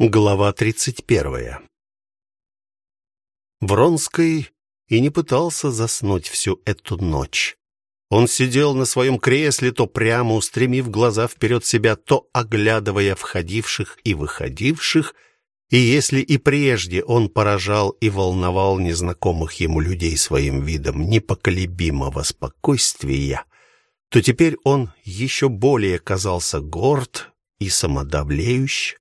Глава 31. Вронский и не пытался заснуть всю эту ночь. Он сидел на своем кресле, то прямо устремив глаза вперед себя, то оглядывая входивших и выходивших, и если и прежде он поражал и волновал незнакомых ему людей своим видом непоколебимого спокойствия, то теперь он еще более казался горд и самодавлеющ.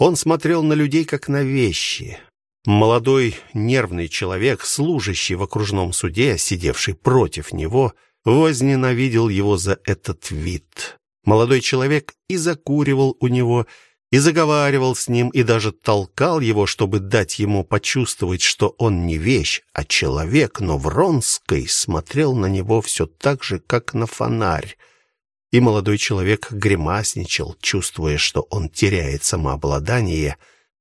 Он смотрел на людей как на вещи. Молодой нервный человек, служащий в окружном суде, сидевший против него, возненавидел его за этот вид. Молодой человек и закуривал у него, и заговаривал с ним, и даже толкал его, чтобы дать ему почувствовать, что он не вещь, а человек, но Вронский смотрел на него все так же, как на фонарь. И молодой человек гримасничал, чувствуя, что он теряет самообладание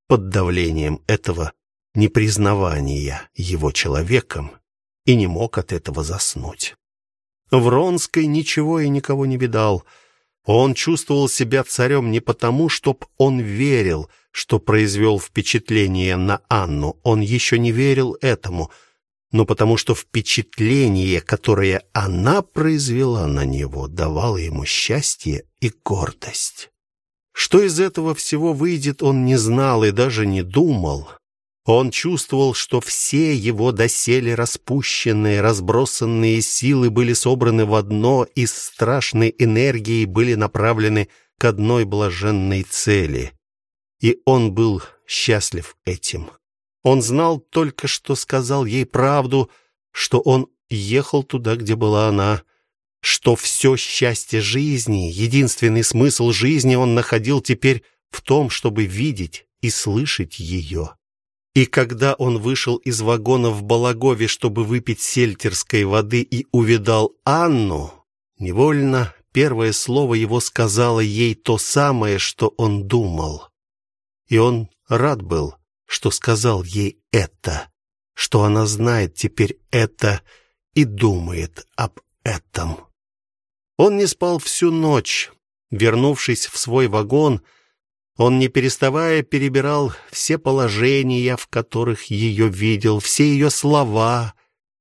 под давлением этого непризнавания его человеком, и не мог от этого заснуть. Вронский ничего и никого не видал. Он чувствовал себя царем не потому, чтоб он верил, что произвел впечатление на Анну. Он еще не верил этому — но потому что впечатление, которое она произвела на него, давало ему счастье и гордость. Что из этого всего выйдет, он не знал и даже не думал. Он чувствовал, что все его доселе распущенные, разбросанные силы были собраны в одно и с страшной энергией были направлены к одной блаженной цели. И он был счастлив этим. Он знал только, что сказал ей правду, что он ехал туда, где была она, что все счастье жизни, единственный смысл жизни он находил теперь в том, чтобы видеть и слышать ее. И когда он вышел из вагона в Балагове, чтобы выпить сельтерской воды и увидал Анну, невольно первое слово его сказало ей то самое, что он думал. И он рад был, что сказал ей это, что она знает теперь это и думает об этом. Он не спал всю ночь. Вернувшись в свой вагон, он не переставая перебирал все положения, в которых ее видел, все ее слова,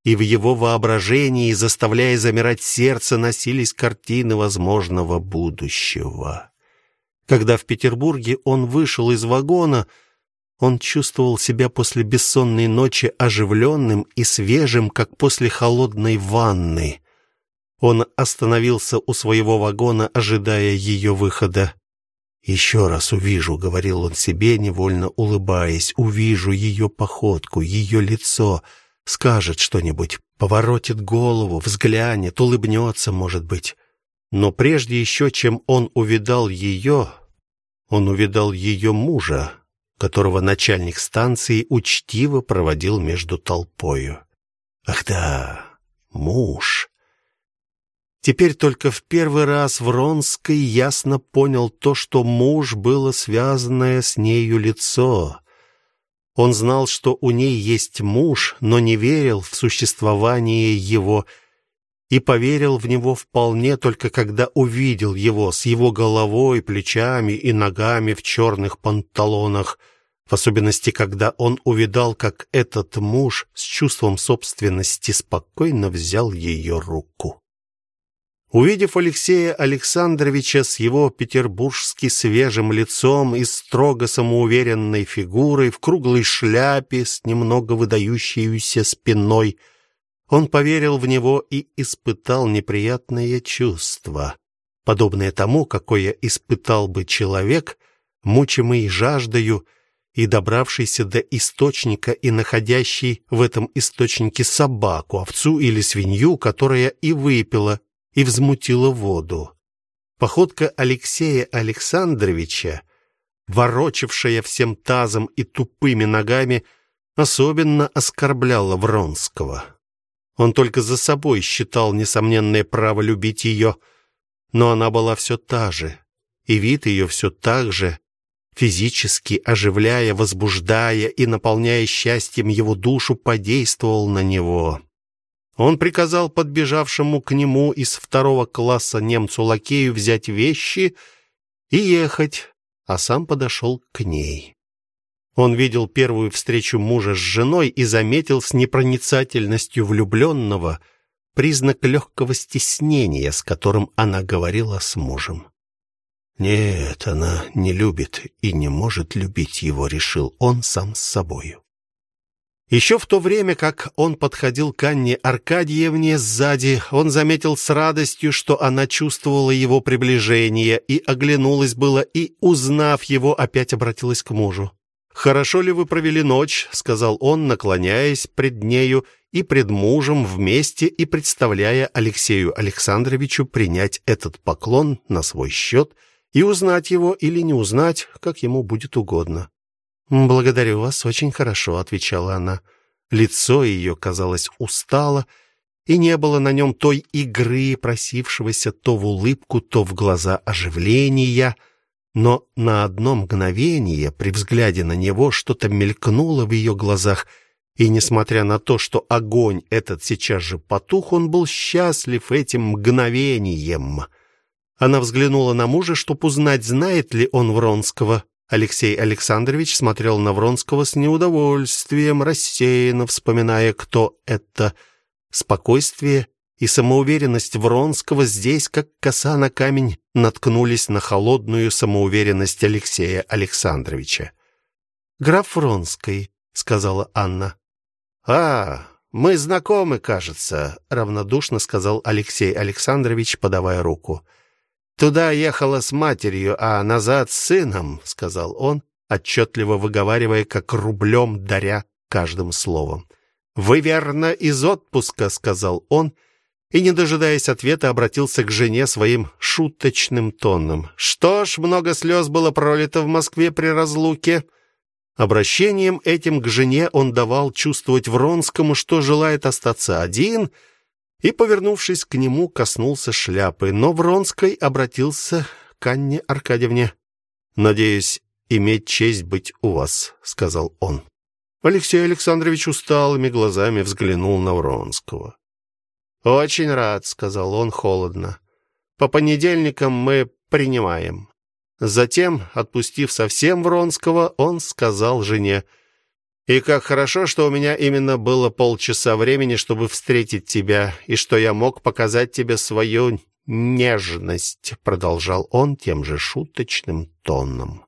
и в его воображении, заставляя замирать сердце, носились картины возможного будущего. Когда в Петербурге он вышел из вагона, он чувствовал себя после бессонной ночи оживленным и свежим, как после холодной ванны. Он остановился у своего вагона, ожидая ее выхода. «Еще раз увижу», — говорил он себе, невольно улыбаясь, «увижу ее походку, ее лицо, скажет что-нибудь, поворотит голову, взглянет, улыбнется, может быть». Но прежде еще, чем он увидал ее, он увидал ее мужа, которого начальник станции учтиво проводил между толпою. Ах да, муж. Теперь только в первый раз Вронский ясно понял то, что муж было связанное с нею лицо. Он знал, что у ней есть муж, но не верил в существование его и поверил в него вполне только когда увидел его с его головой, плечами и ногами в черных панталонах, в особенности когда он увидал, как этот муж с чувством собственности спокойно взял ее руку. Увидев Алексея Александровича с его петербургски свежим лицом и строго самоуверенной фигурой в круглой шляпе с немного выдающейся спиной, он поверил в него и испытал неприятное чувство, подобное тому, какое испытал бы человек, мучимый жаждою и добравшийся до источника и находящий в этом источнике собаку, овцу или свинью, которая и выпила, и взмутила воду. Походка Алексея Александровича, ворочавшая всем тазом и тупыми ногами, особенно оскорбляла Вронского. Он только за собой считал несомненное право любить ее, но она была все та же, и вид ее все так же, физически оживляя, возбуждая и наполняя счастьем его душу, подействовал на него. Он приказал подбежавшему к нему из второго класса немцу-лакею взять вещи и ехать, а сам подошел к ней. Он видел первую встречу мужа с женой и заметил с непроницательностью влюбленного признак легкого стеснения, с которым она говорила с мужем. Нет, она не любит и не может любить его, решил он сам с собою. Еще в то время, как он подходил к Анне Аркадьевне сзади, он заметил с радостью, что она чувствовала его приближение и оглянулась было и, узнав его, опять обратилась к мужу. Хорошо ли вы провели ночь, сказал он, наклоняясь пред нею и пред мужем вместе и представляя Алексею Александровичу принять этот поклон на свой счет и узнать его или не узнать, как ему будет угодно. Благодарю вас, очень хорошо, отвечала она. Лицо ее казалось устало, и не было на нем той игры, просившегося то в улыбку, то в глаза оживления, но на одно мгновение при взгляде на него что-то мелькнуло в ее глазах, и несмотря на то, что огонь этот сейчас же потух, он был счастлив этим мгновением. Она взглянула на мужа, чтобы узнать, знает ли он Вронского. Алексей Александрович смотрел на Вронского с неудовольствием, рассеянно вспоминая, кто это. Спокойствие и самоуверенность Вронского здесь, как коса на камень, наткнулись на холодную самоуверенность Алексея Александровича. "Граф Вронский", сказала Анна. "А, мы знакомы, кажется", равнодушно сказал Алексей Александрович, подавая руку. Туда ехала с матерью, а назад с сыном, сказал он, отчетливо выговаривая, как рублем даря каждым словом. Вы верно из отпуска, сказал он, и не дожидаясь ответа, обратился к жене своим шуточным тоном. Что ж, много слез было пролито в Москве при разлуке. Обращением этим к жене он давал чувствовать Вронскому, что желает остаться один и, повернувшись к нему, коснулся шляпы, но Вронской обратился к Анне Аркадьевне. "Надеюсь иметь честь быть у вас", сказал он. Алексей Александрович усталыми глазами взглянул на Вронского. "Очень рад", сказал он холодно. "По понедельникам мы принимаем". Затем, отпустив совсем Вронского, он сказал жене: и как хорошо, что у меня именно было полчаса времени, чтобы встретить тебя, и что я мог показать тебе свою нежность, продолжал он тем же шуточным тоном.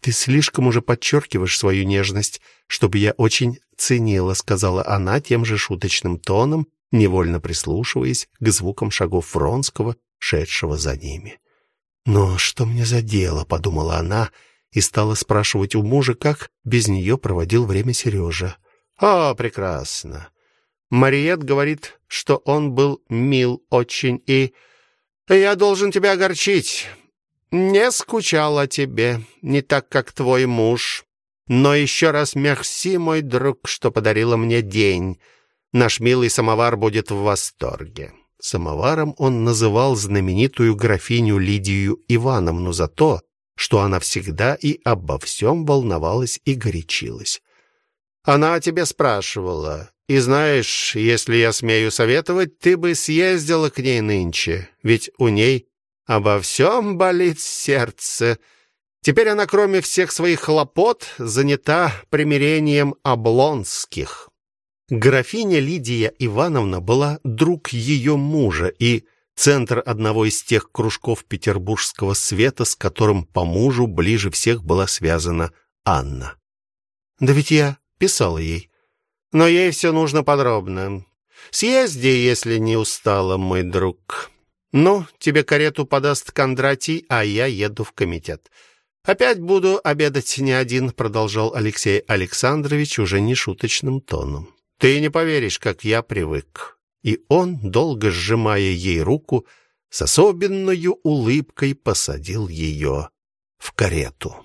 Ты слишком уже подчеркиваешь свою нежность, чтобы я очень ценила, сказала она тем же шуточным тоном, невольно прислушиваясь к звукам шагов Вронского, шедшего за ними. Но что мне за дело, подумала она и стала спрашивать у мужа, как без нее проводил время Сережа. «О, прекрасно. Мариет говорит, что он был мил очень и я должен тебя огорчить. Не скучал о тебе, не так как твой муж. Но еще раз мерси, мой друг, что подарила мне день. Наш милый самовар будет в восторге. Самоваром он называл знаменитую графиню Лидию Ивановну за то, что она всегда и обо всем волновалась и горячилась. Она о тебе спрашивала. И знаешь, если я смею советовать, ты бы съездила к ней нынче, ведь у ней обо всем болит сердце. Теперь она, кроме всех своих хлопот, занята примирением Облонских. Графиня Лидия Ивановна была друг ее мужа и центр одного из тех кружков петербургского света, с которым по мужу ближе всех была связана Анна. Да ведь я писала ей. Но ей все нужно подробно. Съезди, если не устала, мой друг. Ну, тебе карету подаст Кондратий, а я еду в комитет. Опять буду обедать не один, продолжал Алексей Александрович уже не шуточным тоном. Ты не поверишь, как я привык и он, долго сжимая ей руку, с особенной улыбкой посадил ее в карету.